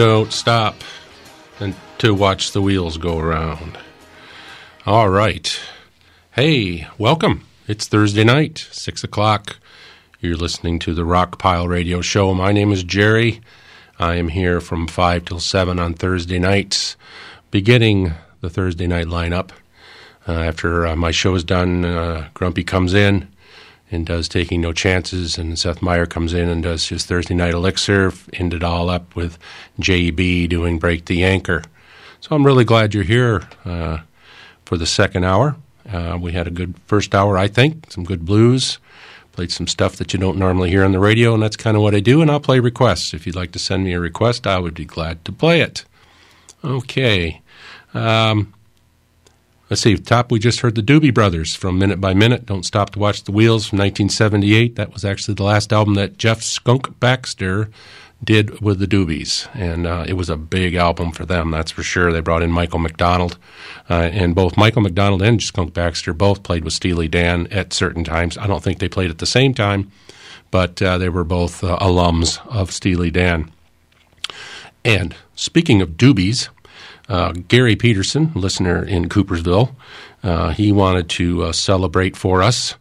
don't stop and to watch the wheels go around. All right. Hey, welcome. It's Thursday night, 6 o'clock. You're listening to the Rock Pile Radio Show. My name is Jerry. I am here from 5 till 7 on Thursday nights, beginning the Thursday night lineup. Uh, after uh, my show is done, uh, Grumpy comes in and does Taking No Chances, and Seth Meyer comes in and does his Thursday Night Elixir, ended all up with JB doing Break the Anchor. So I'm really glad you're here uh, for the second hour. Uh, we had a good first hour, I think, some good blues. Played some stuff that you don't normally hear on the radio, and that's kind of what I do, and I'll play requests. If you'd like to send me a request, I would be glad to play it. Okay. Um, Let's see, top, we just heard the Doobie Brothers from Minute by Minute, Don't Stop to Watch the Wheels from 1978. That was actually the last album that Jeff Skunk Baxter did with the Doobies. And uh, it was a big album for them, that's for sure. They brought in Michael McDonald. Uh, and both Michael McDonald and Skunk Baxter both played with Steely Dan at certain times. I don't think they played at the same time, but uh, they were both alums of Steely Dan. And speaking of Doobies, uh, Gary Peterson, listener in Coopersville, uh, he wanted to uh, celebrate for us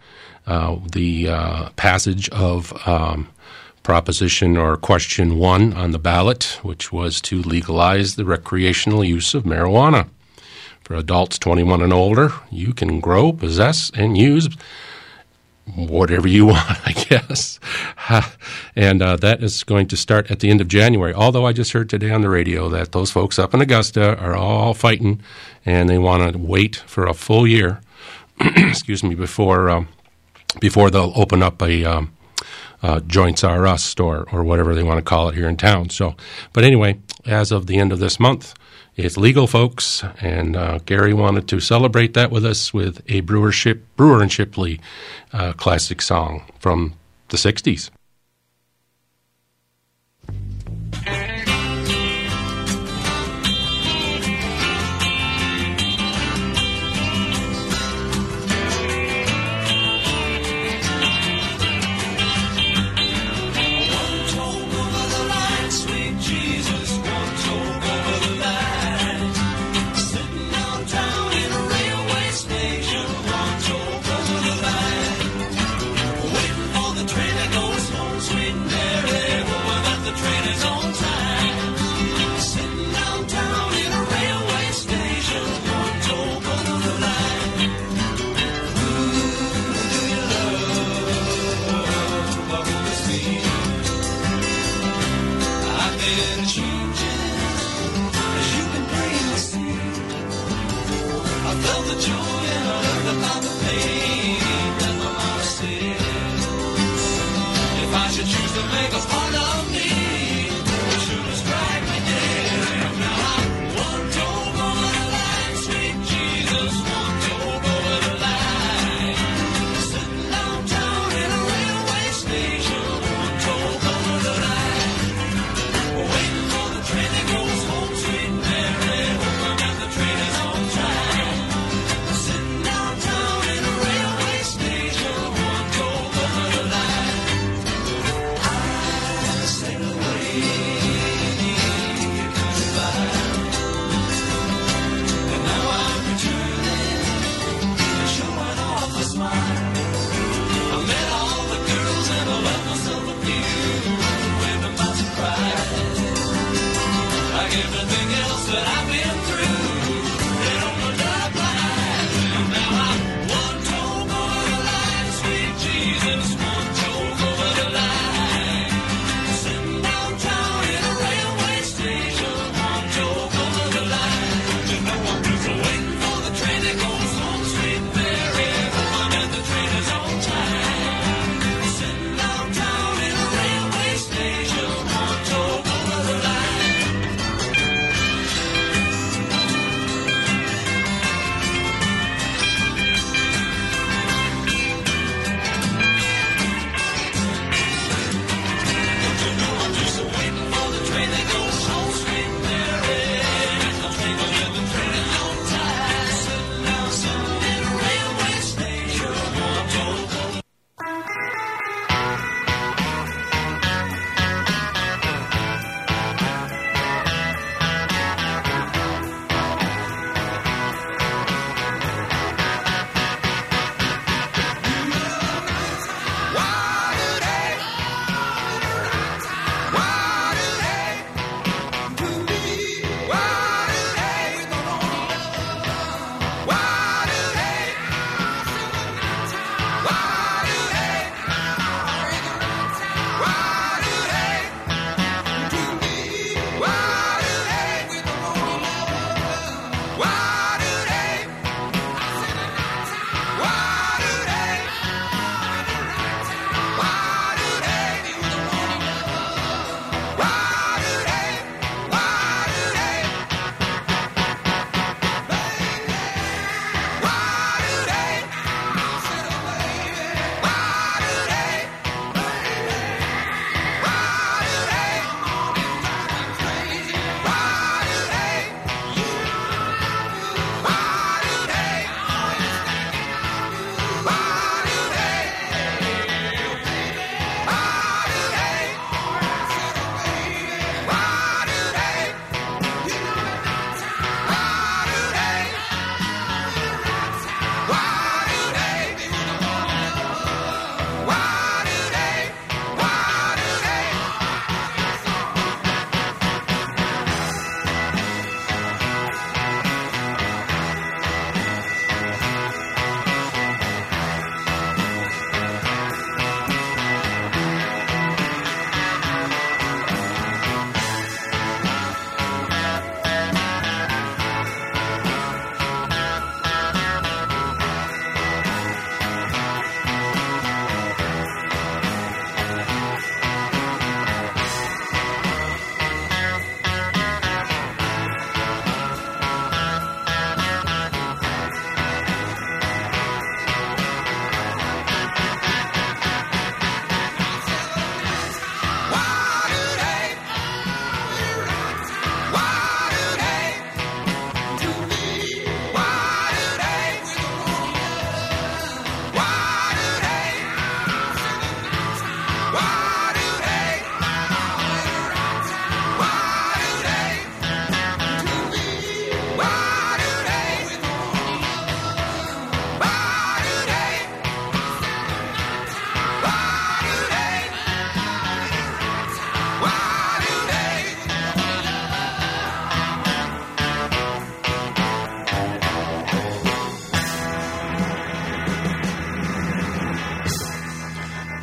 uh, the uh, passage of um, Proposition or Question 1 on the ballot, which was to legalize the recreational use of marijuana. For adults 21 and older, you can grow, possess, and use whatever you want, I guess. and uh, that is going to start at the end of January. Although I just heard today on the radio that those folks up in Augusta are all fighting and they want to wait for a full year, excuse me, before, um, before they'll open up a um, uh, Joints R Us store or whatever they want to call it here in town. So, but anyway, as of the end of this month, it's legal, folks, and uh, Gary wanted to celebrate that with us with a Brewership Brewer and Shipley uh, classic song from the 60s.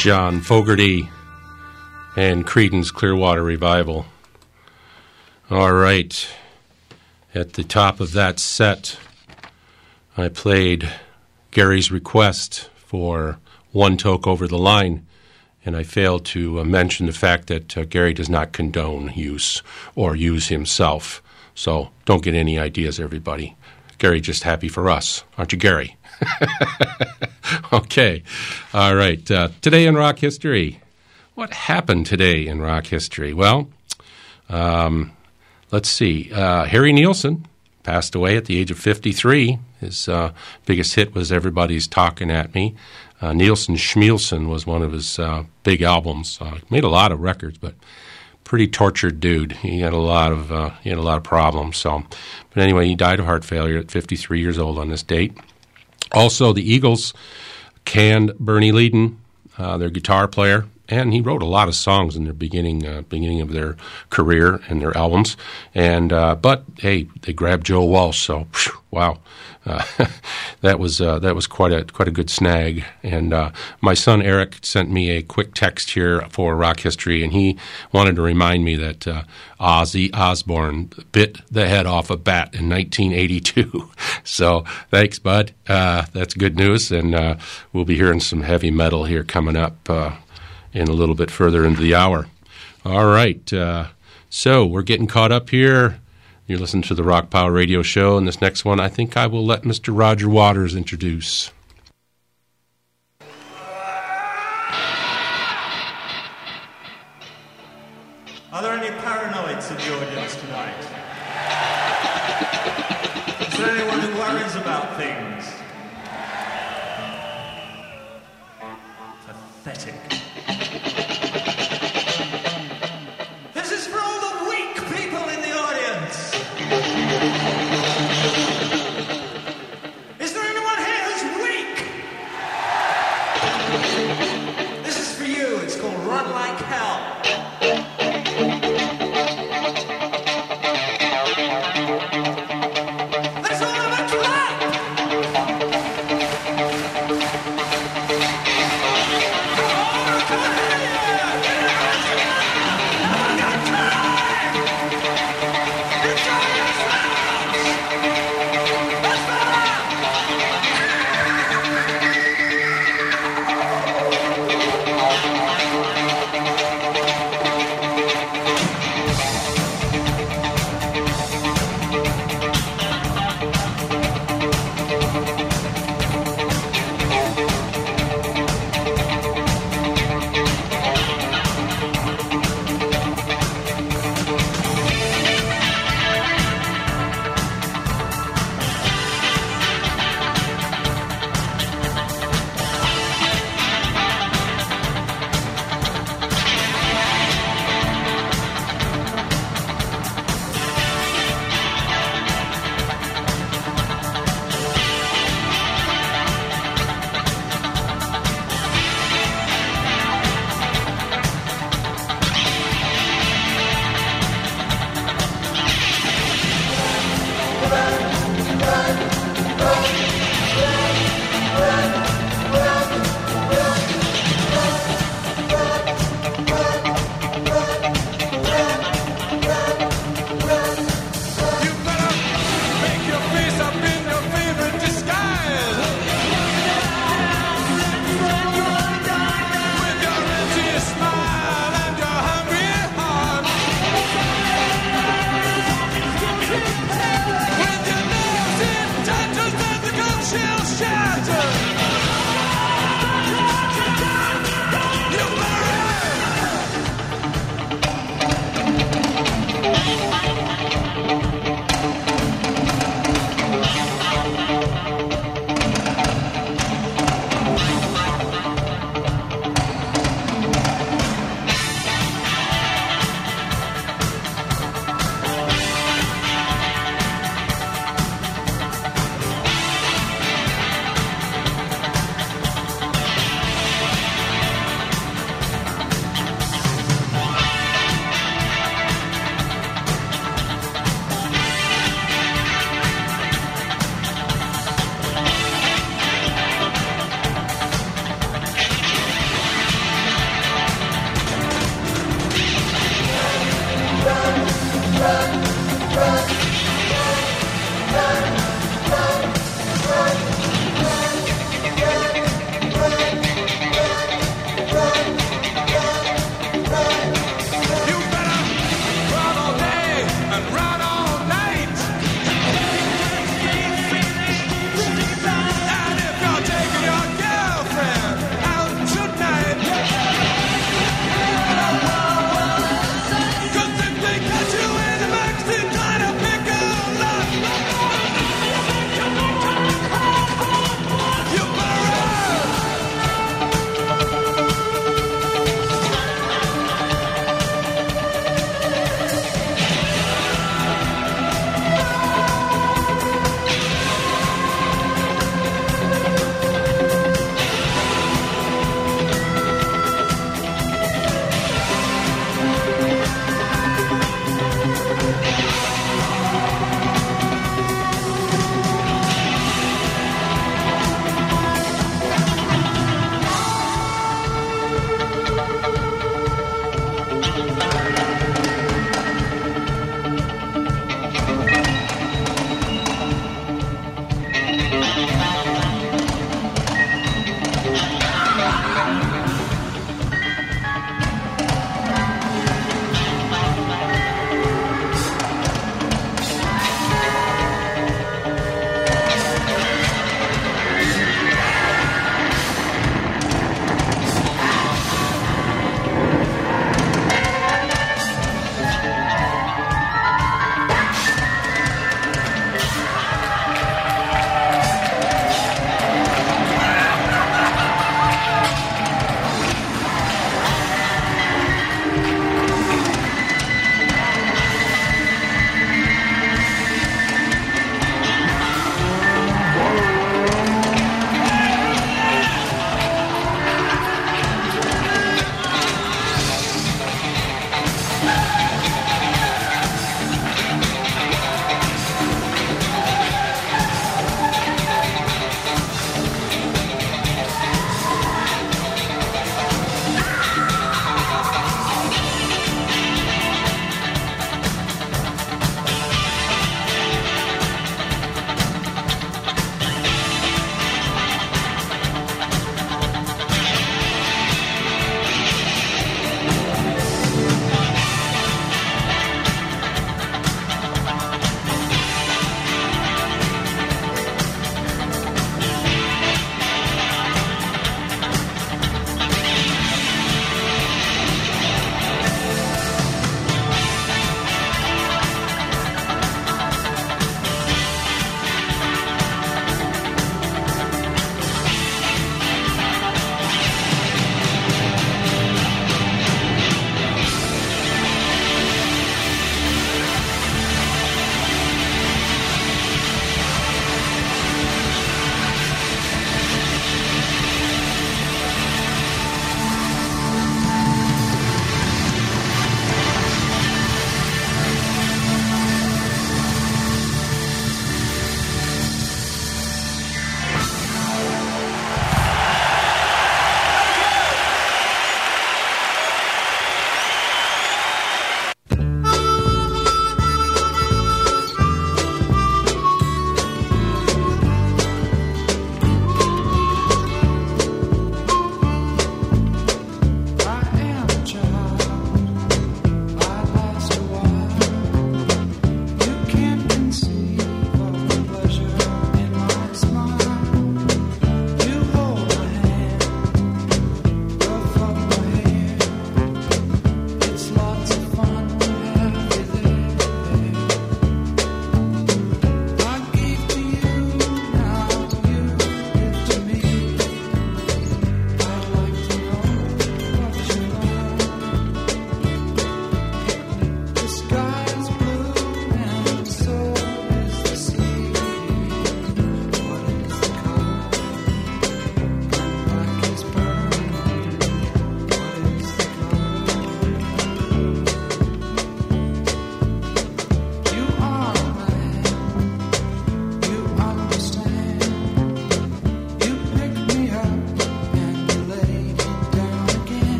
John Fogerty and Creedence Clearwater Revival. All right. At the top of that set, I played Gary's request for One Toke Over the Line, and I failed to uh, mention the fact that uh, Gary does not condone use or use himself. So don't get any ideas, everybody. Gary just happy for us. Aren't you, Gary? okay. All right. Uh, today in rock history. What happened today in rock history? Well, um, let's see. Uh, Harry Nilsson passed away at the age of 53. His uh, biggest hit was Everybody's Talking at Me. Uh, Nilsson Schmilsson was one of his big albums. Made a lot of records, but pretty tortured dude. He had a lot of he had a lot of problems. So, but anyway, he died of heart failure at 53 years old on this date. Also, the Eagles canned Bernie Leadon, uh, their guitar player, and he wrote a lot of songs in the beginning uh, beginning of their career and their albums. And uh, but hey, they grabbed Joe Walsh, so phew, wow, uh, that was uh, that was quite a quite a good snag. And uh, my son Eric sent me a quick text here for rock history, and he wanted to remind me that Ozzy Osbourne bit the head off a bat in 1982. so thanks, bud. That's good news, and we'll be hearing some heavy metal here coming up in a little bit further into the hour. All right, so we're getting caught up here. You're listening to the Rockpile Radio Show, and this next one I think I will let Mr. Roger Waters introduce. Are there any paranoids in the audience tonight? Is there anyone who worries about things?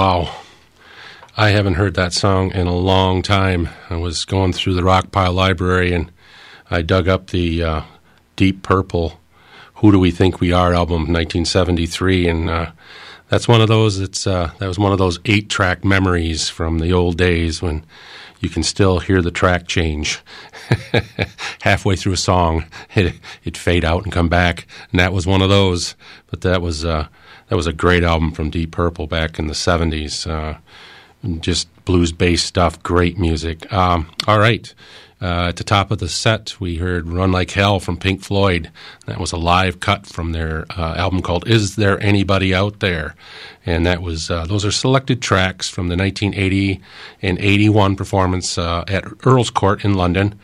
Wow. I haven't heard that song in a long time. I was going through the Rockpile Library and I dug up the uh, Deep Purple Who Do We Think We Are album 1973 and uh, that's one of those it's uh, that was one of those 8-track memories from the old days when you can still hear the track change. Halfway through a song, it it fade out and come back, and that was one of those. But that was uh, that was a great album from Deep Purple back in the '70s. Uh, just blues based stuff, great music. Um, all right. Uh, at the top of the set, we heard Run Like Hell from Pink Floyd. That was a live cut from their uh, album called Is There Anybody Out There? And that was, uh, those are selected tracks from the 1980 and 81 performance at Earl's Court in London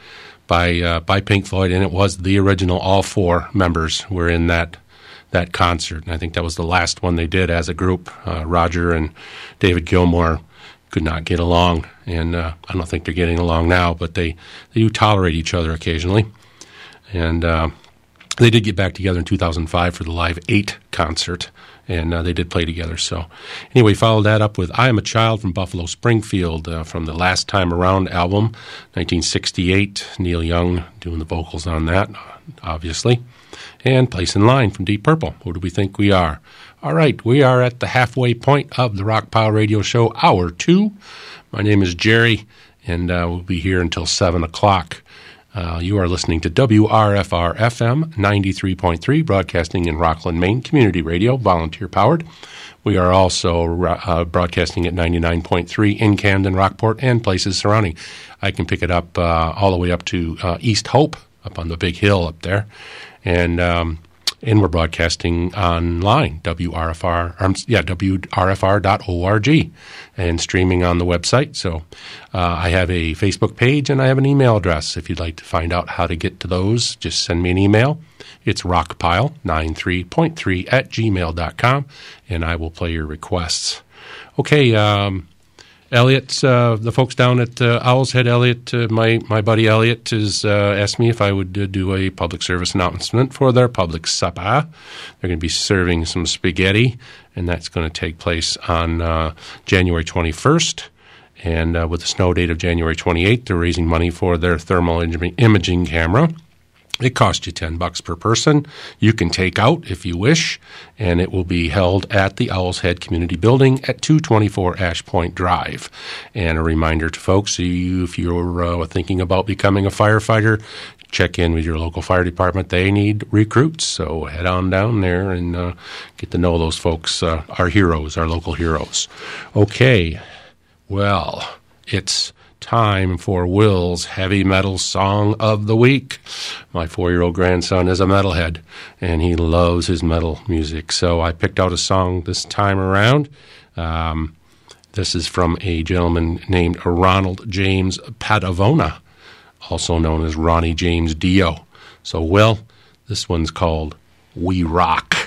by, by Pink Floyd. And it was the original, all four members were in that that concert. And I think that was the last one they did as a group. Roger and David Gilmour could not get along, and uh, I don't think they're getting along now, but they, they do tolerate each other occasionally. And uh, they did get back together in 2005 for the Live 8 concert, and uh, they did play together. So, anyway, followed that up with I Am a Child from Buffalo Springfield from the Last Time Around album, 1968. Neil Young doing the vocals on that, obviously. And Place in Line from Deep Purple. Who do we think we are? All right, we are at the halfway point of the Rockpile Radio Show, hour two. My name is Jerry, and uh, we'll be here until 7 o'clock. Uh, you are listening to WRFR FM 93.3, broadcasting in Rockland, Maine, community radio, volunteer powered. We are also uh, broadcasting at 99.3 in Camden, Rockport, and places surrounding. I can pick it up all the way up to East Hope, up on the big hill up there. And um, and we're broadcasting online, WRFR, um, yeah, WRFR.org, and streaming on the website. So uh, I have a Facebook page and I have an email address. If you'd like to find out how to get to those, just send me an email. It's rockpile93.3 at gmail.com, and I will play your requests. Okay, um, Elliot, uh, the folks down at uh, Owl's Head, Elliot, uh, my, my buddy Elliot, has uh, asked me if I would uh, do a public service announcement for their public supper. They're going to be serving some spaghetti, and that's going to take place on uh, January 21st. And with the snow date of January 28th, they're raising money for their thermal imaging camera. It costs you 10 bucks per person. You can take out if you wish, and it will be held at the Owl's Head Community Building at 224 Ash Point Drive. And a reminder to folks, if you're uh, thinking about becoming a firefighter, check in with your local fire department. They need recruits, so head on down there and uh, get to know those folks, uh, our heroes, our local heroes. Okay, well, it's time for Will's Heavy Metal Song of the Week. My four year old grandson is a metalhead, and he loves his metal music. So I picked out a song this time around. Um, this is from a gentleman named Ronald James Padavona, also known as Ronnie James Dio. So, Will, this one's called We Rock.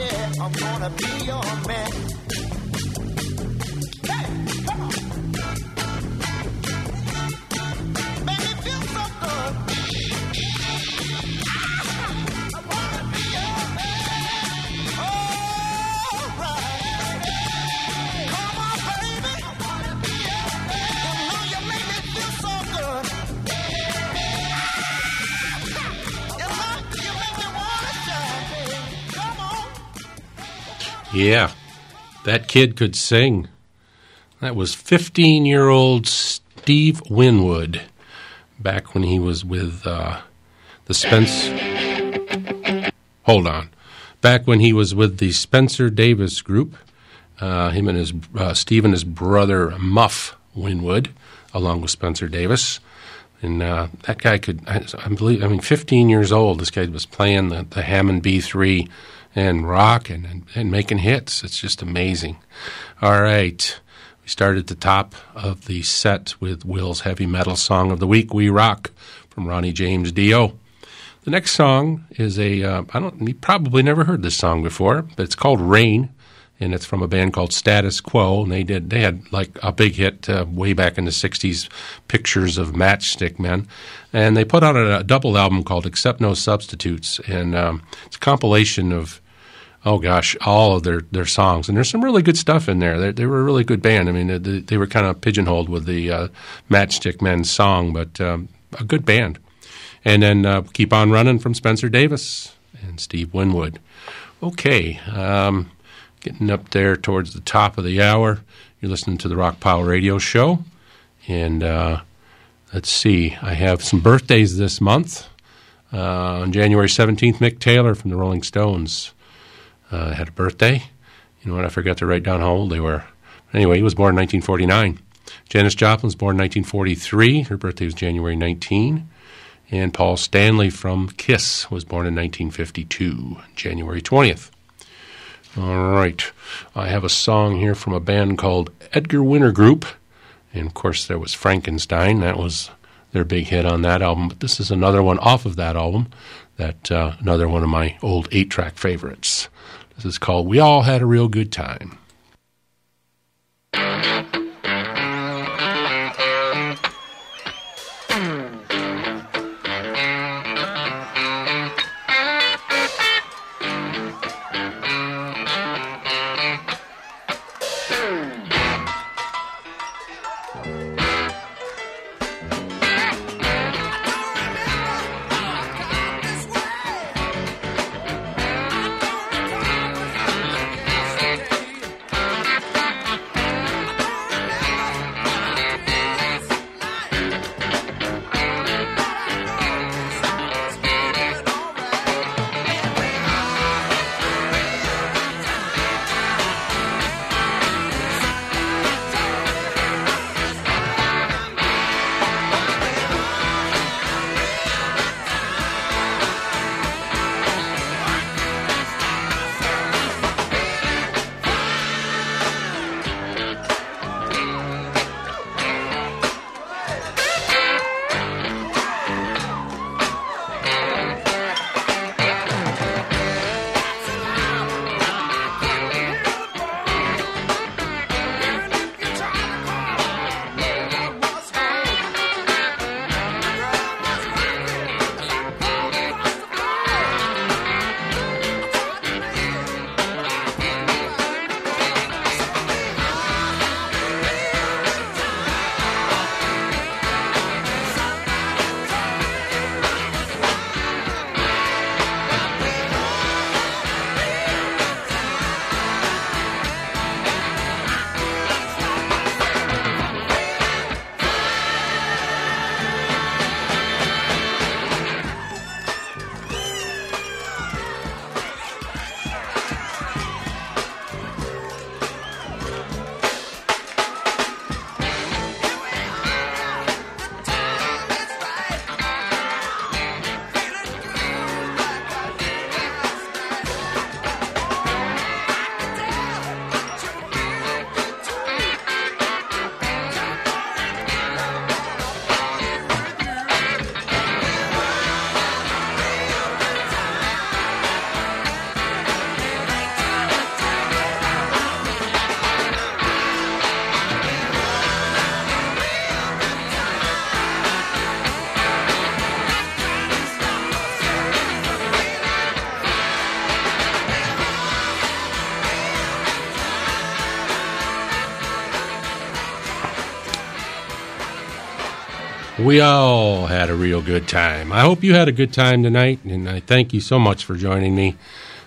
Yeah, I'm gonna be your man. Yeah, that kid could sing. That was 15 year old Steve Winwood back when he was with uh, the Spence. Hold on. Back when he was with the Spencer Davis Group, uh, him and his uh, Steve and his brother Muff Winwood, along with Spencer Davis. And uh, that guy could, I, I believe, I mean, 15 years old, this guy was playing the, the Hammond B3 and rock and, and, making hits. It's just amazing. All right. We started at the top of the set with Will's heavy metal song of the week, We Rock, from Ronnie James Dio. The next song is a, uh, I don't, you probably never heard this song before, but it's called Rain, and it's from a band called Status Quo, and they did, they had like a big hit uh, way back in the 60s, Pictures of Matchstick Men, and they put out a, a double album called Accept No Substitutes, and um, it's a compilation of, oh gosh, all of their, their songs. And there's some really good stuff in there. They, they were a really good band. I mean, they, they were kind of pigeonholed with the uh, Matchstick Men song, but um, a good band. And then uh, Keep On Running from Spencer Davis and Steve Winwood. Okay, um, getting up there towards the top of the hour. You're listening to the Rockpile Radio Show. And uh, let's see, I have some birthdays this month. Uh, on January 17th, Mick Taylor from the Rolling Stones uh, had a birthday. You know what? I forgot to write down how old they were. Anyway, he was born in 1949. Janis Joplin was born in 1943. Her birthday was January 19. And Paul Stanley from Kiss was born in 1952, January 20th. All right. I have a song here from a band called Edgar Winter Group. And of course, there was Frankenstein. That was their big hit on that album. But this is another one off of that album. That uh, another one of my old eight track favorites. This is called We All Had a Real Good Time. We all had a real good time. I hope you had a good time tonight, and I thank you so much for joining me.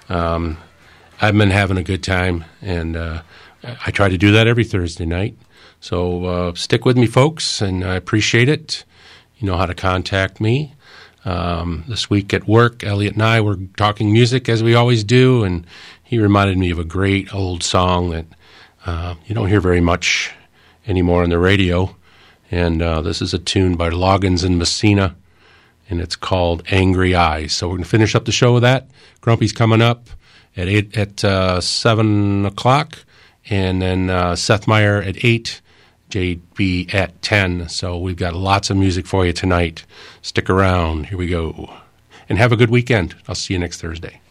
Um, I've been having a good time, and uh, I try to do that every Thursday night. So uh, stick with me, folks, and I appreciate it. You know how to contact me. Um, this week at work, Elliot and I were talking music as we always do, and he reminded me of a great old song that uh, you don't hear very much anymore on the radio. And uh, this is a tune by Loggins and Messina, and it's called Angry Eyes. So we're going to finish up the show with that. Grumpy's coming up at eight at uh, seven o'clock, and then uh, Seth Meyer at eight, JB at ten. So we've got lots of music for you tonight. Stick around. Here we go, and have a good weekend. I'll see you next Thursday.